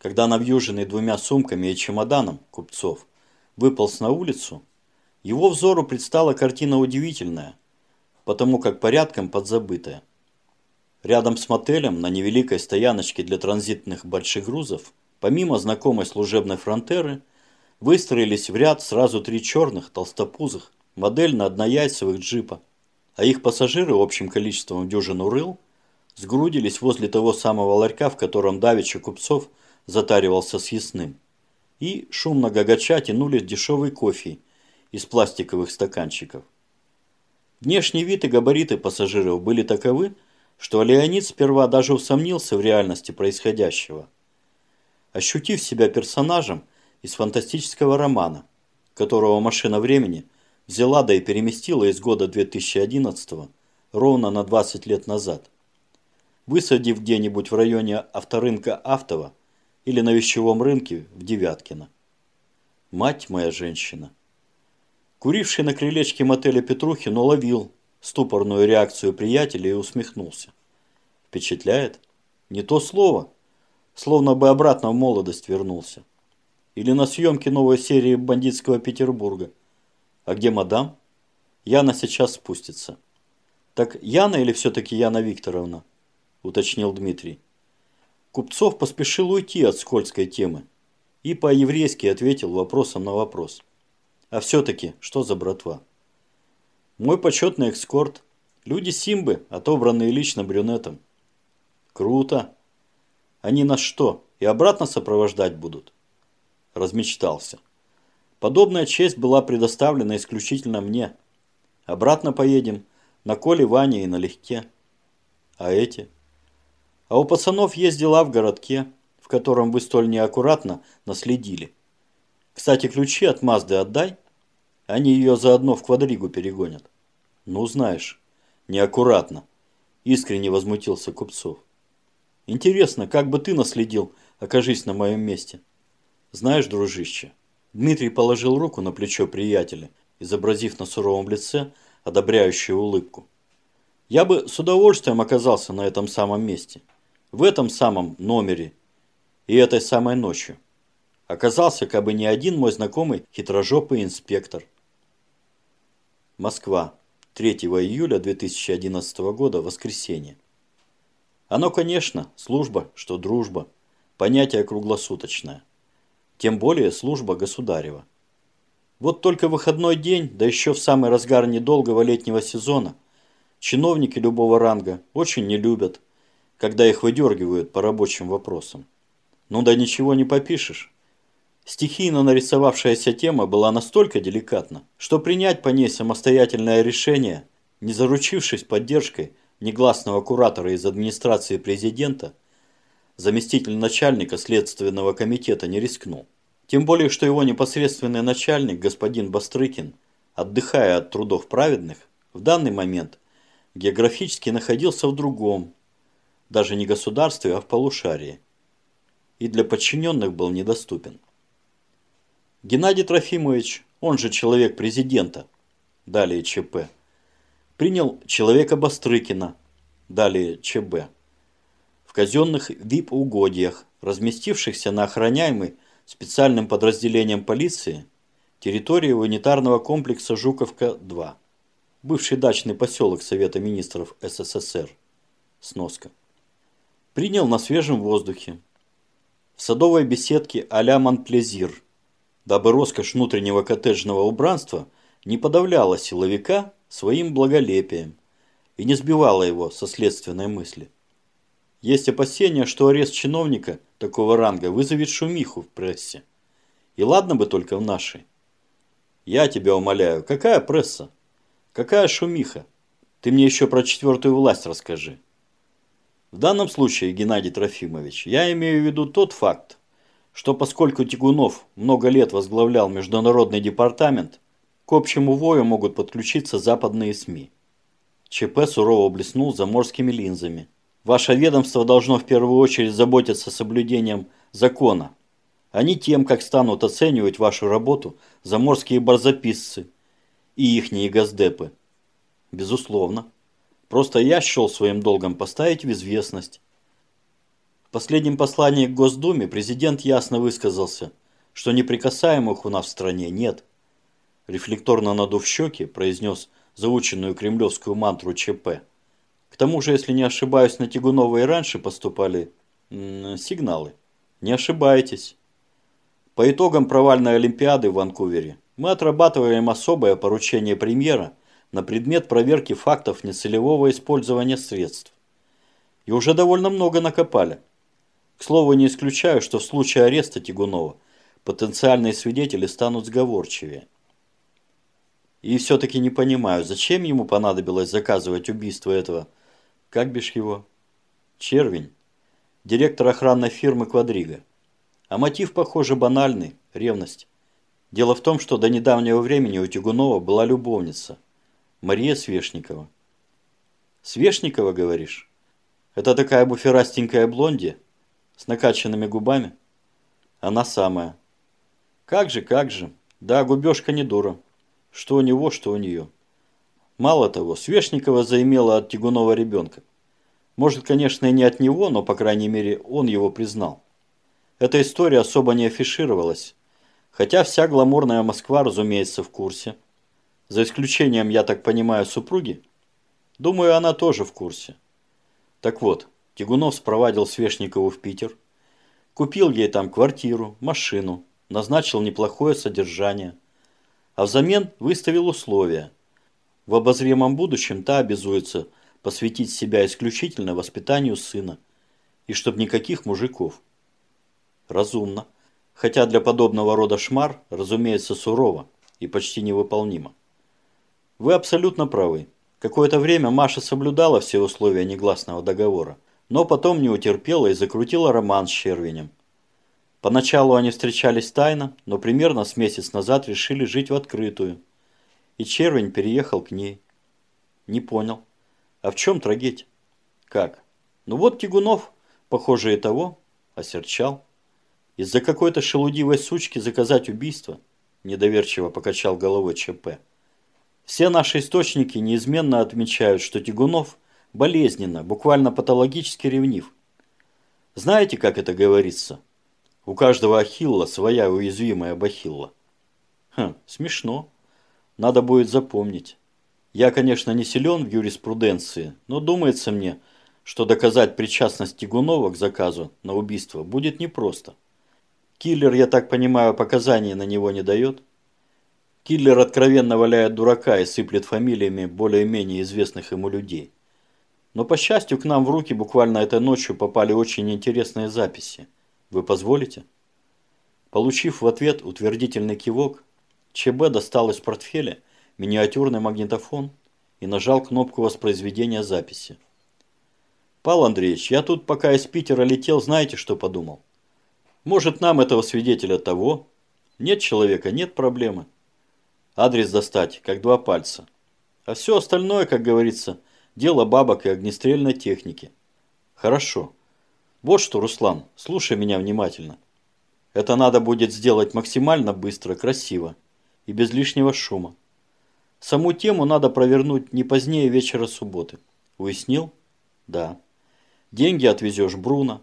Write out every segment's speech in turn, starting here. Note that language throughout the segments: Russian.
когда навьюженный двумя сумками и чемоданом купцов выполз на улицу, его взору предстала картина удивительная, потому как порядком подзабытая. Рядом с мотелем на невеликой стояночке для транзитных больших грузов, помимо знакомой служебной фронтеры, выстроились в ряд сразу три черных толстопузых модельно-однояйцевых джипа, а их пассажиры общим количеством дюжин урыл сгрудились возле того самого ларька, в котором давеча купцов затаривался с ясным, и, шумно гагача, тянули дешевый кофе из пластиковых стаканчиков. Внешний вид и габариты пассажиров были таковы, что Леонид сперва даже усомнился в реальности происходящего. Ощутив себя персонажем из фантастического романа, которого машина времени взяла да и переместила из года 2011 ровно на 20 лет назад, высадив где-нибудь в районе авторынка Автово или на вещевом рынке в Девяткино. Мать моя женщина. Куривший на крылечке мотеля Петрухин уловил ступорную реакцию приятеля и усмехнулся. Впечатляет? Не то слово. Словно бы обратно в молодость вернулся. Или на съемке новой серии «Бандитского Петербурга». А где мадам? Яна сейчас спустится. Так Яна или все-таки Яна Викторовна? Уточнил Дмитрий. Купцов поспешил уйти от скользкой темы и по-еврейски ответил вопросом на вопрос. А все-таки, что за братва? Мой почетный экскорт. Люди Симбы, отобранные лично брюнетом. Круто. Они нас что, и обратно сопровождать будут? Размечтался. Подобная честь была предоставлена исключительно мне. Обратно поедем на Коле, Ване и налегке. А эти? А у пацанов есть дела в городке, в котором вы столь неаккуратно наследили. Кстати, ключи от Мазды отдай. Они ее заодно в квадригу перегонят. Ну, знаешь, неаккуратно. Искренне возмутился Купцов. Интересно, как бы ты наследил, окажись на моем месте. Знаешь, дружище, Дмитрий положил руку на плечо приятеля, изобразив на суровом лице одобряющую улыбку. Я бы с удовольствием оказался на этом самом месте, в этом самом номере и этой самой ночью оказался как бы не один мой знакомый хитрожопый инспектор. Москва. 3 июля 2011 года, воскресенье. Оно, конечно, служба, что дружба, понятие круглосуточное. Тем более служба государева. Вот только выходной день, да еще в самый разгар недолгого летнего сезона, чиновники любого ранга очень не любят, когда их выдергивают по рабочим вопросам. Ну да ничего не попишешь. Стихийно нарисовавшаяся тема была настолько деликатна, что принять по ней самостоятельное решение, не заручившись поддержкой негласного куратора из администрации президента, заместитель начальника Следственного комитета не рискнул. Тем более, что его непосредственный начальник, господин Бастрыкин, отдыхая от трудов праведных, в данный момент географически находился в другом, даже не государстве, а в полушарии, и для подчиненных был недоступен. Геннадий Трофимович, он же человек президента, далее ЧП, принял человека Бастрыкина, далее ЧБ, в казенных ВИП-угодьях, разместившихся на охраняемой специальным подразделением полиции территории унитарного комплекса Жуковка-2, бывший дачный поселок Совета министров СССР, сноска. Принял на свежем воздухе, в садовой беседке а-ля Монплезир – дабы роскошь внутреннего коттеджного убранства не подавляла силовика своим благолепием и не сбивала его со следственной мысли. Есть опасения, что арест чиновника такого ранга вызовет шумиху в прессе. И ладно бы только в нашей. Я тебя умоляю, какая пресса? Какая шумиха? Ты мне еще про четвертую власть расскажи. В данном случае, Геннадий Трофимович, я имею в виду тот факт, что поскольку Тягунов много лет возглавлял Международный департамент, к общему вою могут подключиться западные СМИ. ЧП сурово блеснул заморскими линзами. Ваше ведомство должно в первую очередь заботиться соблюдением закона, а не тем, как станут оценивать вашу работу заморские барзаписцы и ихние газдепы. Безусловно. Просто я счел своим долгом поставить в известность. В последнем послании к Госдуме президент ясно высказался, что неприкасаемых у нас в стране нет. Рефлекторно надув щеки, произнес заученную кремлевскую мантру ЧП. К тому же, если не ошибаюсь, на Тягунова и раньше поступали сигналы. Не ошибаетесь. По итогам провальной Олимпиады в Ванкувере мы отрабатываем особое поручение премьера на предмет проверки фактов нецелевого использования средств. И уже довольно много накопали. К слову, не исключаю, что в случае ареста Тягунова потенциальные свидетели станут сговорчивее. И все-таки не понимаю, зачем ему понадобилось заказывать убийство этого, как бишь его, Червень, директор охранной фирмы «Квадрига». А мотив, похоже, банальный – ревность. Дело в том, что до недавнего времени у Тягунова была любовница – Мария Свешникова. Свешникова, говоришь? Это такая буферастенькая блонди – с накачанными губами? Она самая. Как же, как же. Да, губежка не дура. Что у него, что у нее. Мало того, Свешникова заимела от Тягунова ребенка. Может, конечно, и не от него, но, по крайней мере, он его признал. Эта история особо не афишировалась. Хотя вся гламурная Москва, разумеется, в курсе. За исключением, я так понимаю, супруги. Думаю, она тоже в курсе. Так вот, Тягунов спровадил Свешникову в Питер, купил ей там квартиру, машину, назначил неплохое содержание, а взамен выставил условия. В обозримом будущем та обязуется посвятить себя исключительно воспитанию сына, и чтоб никаких мужиков. Разумно, хотя для подобного рода шмар, разумеется, сурово и почти невыполнимо. Вы абсолютно правы. Какое-то время Маша соблюдала все условия негласного договора – но потом не утерпела и закрутила роман с Червенем. Поначалу они встречались тайно, но примерно с месяц назад решили жить в открытую. И Червень переехал к ней. Не понял. А в чем трагедия? Как? Ну вот Тягунов, похоже и того, осерчал. Из-за какой-то шелудивой сучки заказать убийство? Недоверчиво покачал головой ЧП. Все наши источники неизменно отмечают, что Тягунов – болезненно, буквально патологически ревнив. Знаете, как это говорится? У каждого ахилла своя уязвимая бахилла. Хм, смешно. Надо будет запомнить. Я, конечно, не силен в юриспруденции, но думается мне, что доказать причастность Тигунова к заказу на убийство будет непросто. Киллер, я так понимаю, показаний на него не дает? Киллер откровенно валяет дурака и сыплет фамилиями более-менее известных ему людей. Но, по счастью, к нам в руки буквально этой ночью попали очень интересные записи. Вы позволите? Получив в ответ утвердительный кивок, ЧБ достал из портфеля миниатюрный магнитофон и нажал кнопку воспроизведения записи. «Павел Андреевич, я тут пока из Питера летел, знаете, что подумал? Может, нам этого свидетеля того? Нет человека, нет проблемы. Адрес достать, как два пальца. А все остальное, как говорится – Дело бабок и огнестрельной техники. Хорошо. Вот что, Руслан, слушай меня внимательно. Это надо будет сделать максимально быстро, красиво и без лишнего шума. Саму тему надо провернуть не позднее вечера субботы. Уяснил? Да. Деньги отвезешь Бруно.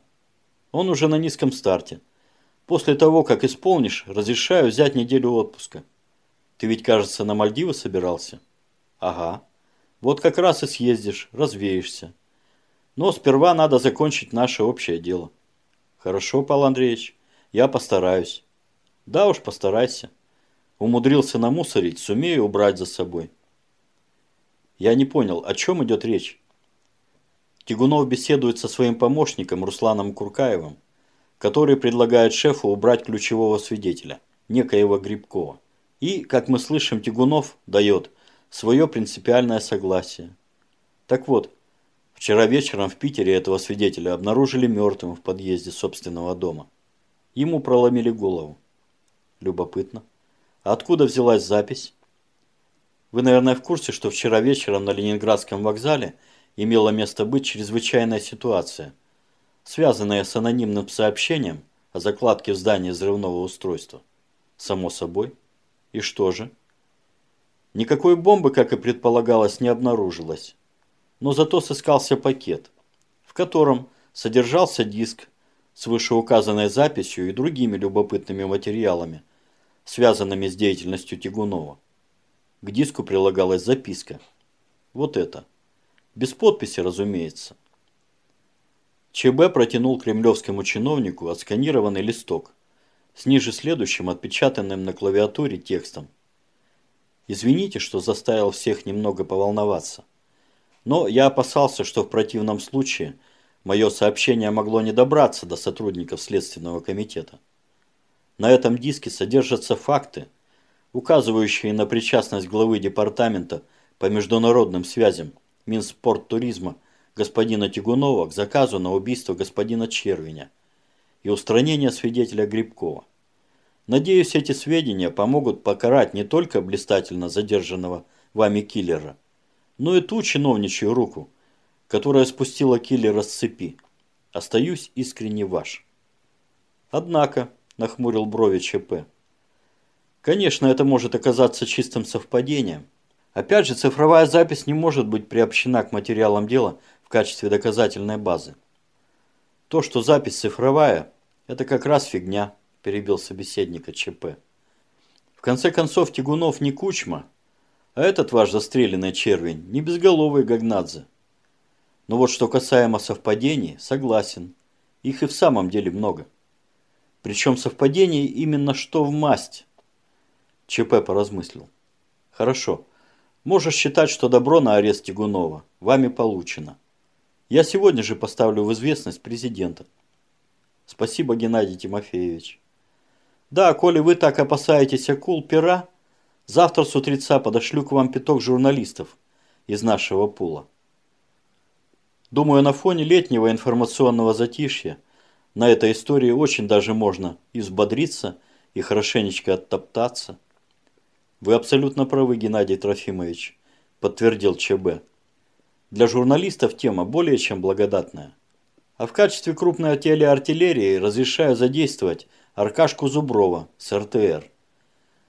Он уже на низком старте. После того, как исполнишь, разрешаю взять неделю отпуска. Ты ведь, кажется, на Мальдивы собирался? Ага. Вот как раз и съездишь, развеешься. Но сперва надо закончить наше общее дело. Хорошо, Павел Андреевич, я постараюсь. Да уж, постарайся. Умудрился намусорить, сумею убрать за собой. Я не понял, о чем идет речь? Тягунов беседует со своим помощником Русланом Куркаевым, который предлагает шефу убрать ключевого свидетеля, некоего Грибкова. И, как мы слышим, Тягунов дает свое принципиальное согласие. Так вот, вчера вечером в Питере этого свидетеля обнаружили мертвым в подъезде собственного дома. Ему проломили голову. Любопытно. А откуда взялась запись? Вы, наверное, в курсе, что вчера вечером на Ленинградском вокзале имела место быть чрезвычайная ситуация, связанная с анонимным сообщением о закладке в здании взрывного устройства. Само собой. И что же? Никакой бомбы, как и предполагалось, не обнаружилось. Но зато сыскался пакет, в котором содержался диск с вышеуказанной записью и другими любопытными материалами, связанными с деятельностью Тягунова. К диску прилагалась записка. Вот это. Без подписи, разумеется. ЧБ протянул кремлевскому чиновнику отсканированный листок с ниже следующим отпечатанным на клавиатуре текстом. Извините, что заставил всех немного поволноваться. Но я опасался, что в противном случае мое сообщение могло не добраться до сотрудников Следственного комитета. На этом диске содержатся факты, указывающие на причастность главы департамента по международным связям Минспорттуризма господина Тягунова к заказу на убийство господина Червеня и устранение свидетеля Грибкова. Надеюсь, эти сведения помогут покарать не только блистательно задержанного вами киллера, но и ту чиновничью руку, которая спустила киллера с цепи. Остаюсь искренне ваш. Однако, нахмурил брови ЧП, конечно, это может оказаться чистым совпадением. Опять же, цифровая запись не может быть приобщена к материалам дела в качестве доказательной базы. То, что запись цифровая, это как раз фигня перебил собеседника ЧП. В конце концов, Тягунов не Кучма, а этот ваш застреленный червень не безголовый Гагнадзе. Но вот что касаемо совпадений, согласен. Их и в самом деле много. Причем совпадений именно что в масть. ЧП поразмыслил. Хорошо. Можешь считать, что добро на арест Тягунова вами получено. Я сегодня же поставлю в известность президента. Спасибо, Геннадий Тимофеевич. Да, коли вы так опасаетесь акул пера, завтра с утреца подошлю к вам пяток журналистов из нашего пула. Думаю, на фоне летнего информационного затишья на этой истории очень даже можно и взбодриться, и хорошенечко оттоптаться. Вы абсолютно правы, Геннадий Трофимович, подтвердил ЧБ. Для журналистов тема более чем благодатная. А в качестве крупной телеартиллерии разрешаю задействовать Аркашку Зуброва с РТР.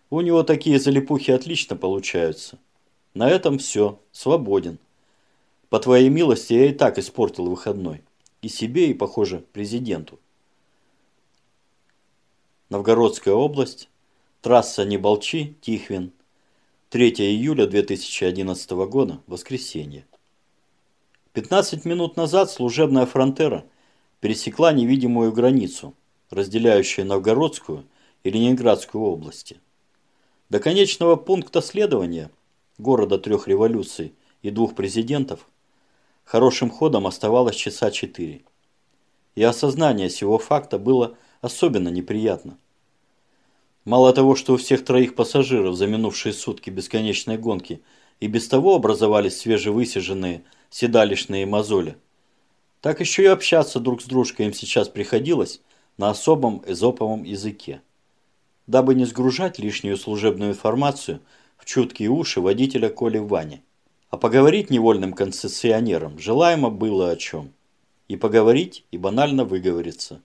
У него такие залипухи отлично получаются. На этом все. Свободен. По твоей милости я и так испортил выходной. И себе, и, похоже, президенту. Новгородская область. Трасса Неболчи, Тихвин. 3 июля 2011 года. Воскресенье. 15 минут назад служебная фронтера пересекла невидимую границу – разделяющая Новгородскую и Ленинградскую области. До конечного пункта следования города трех революций и двух президентов хорошим ходом оставалось часа четыре. И осознание сего факта было особенно неприятно. Мало того, что у всех троих пассажиров за минувшие сутки бесконечной гонки и без того образовались свежевысиженные седалищные мозоли, так еще и общаться друг с дружкой им сейчас приходилось на особом эзоповом языке, дабы не сгружать лишнюю служебную информацию в чуткие уши водителя Коли Вани. А поговорить невольным концессионерам желаемо было о чем. И поговорить, и банально выговориться.